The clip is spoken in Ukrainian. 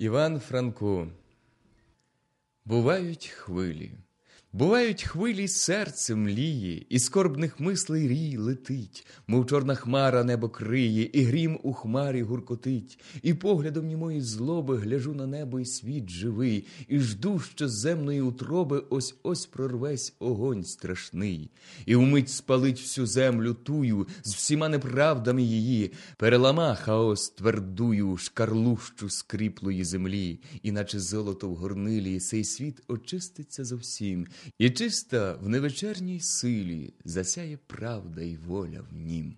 Іван Франко. Бувають хвилі. Бувають хвилі, серце мліє, і скорбних мислей рій летить, мов чорна хмара небо криє, і грім у хмарі гуркотить, і поглядом німої злоби гляжу на небо і світ живий, і жду, що з земної утроби ось ось прорвесь огонь страшний, і вмить спалить всю землю тую з всіма неправдами її, перелама хаос твердую, шкарлущу скріплої землі, і наче золото в горнилі, сей світ очиститься зовсім. І чиста в невечерній силі засяє правда й воля в нім.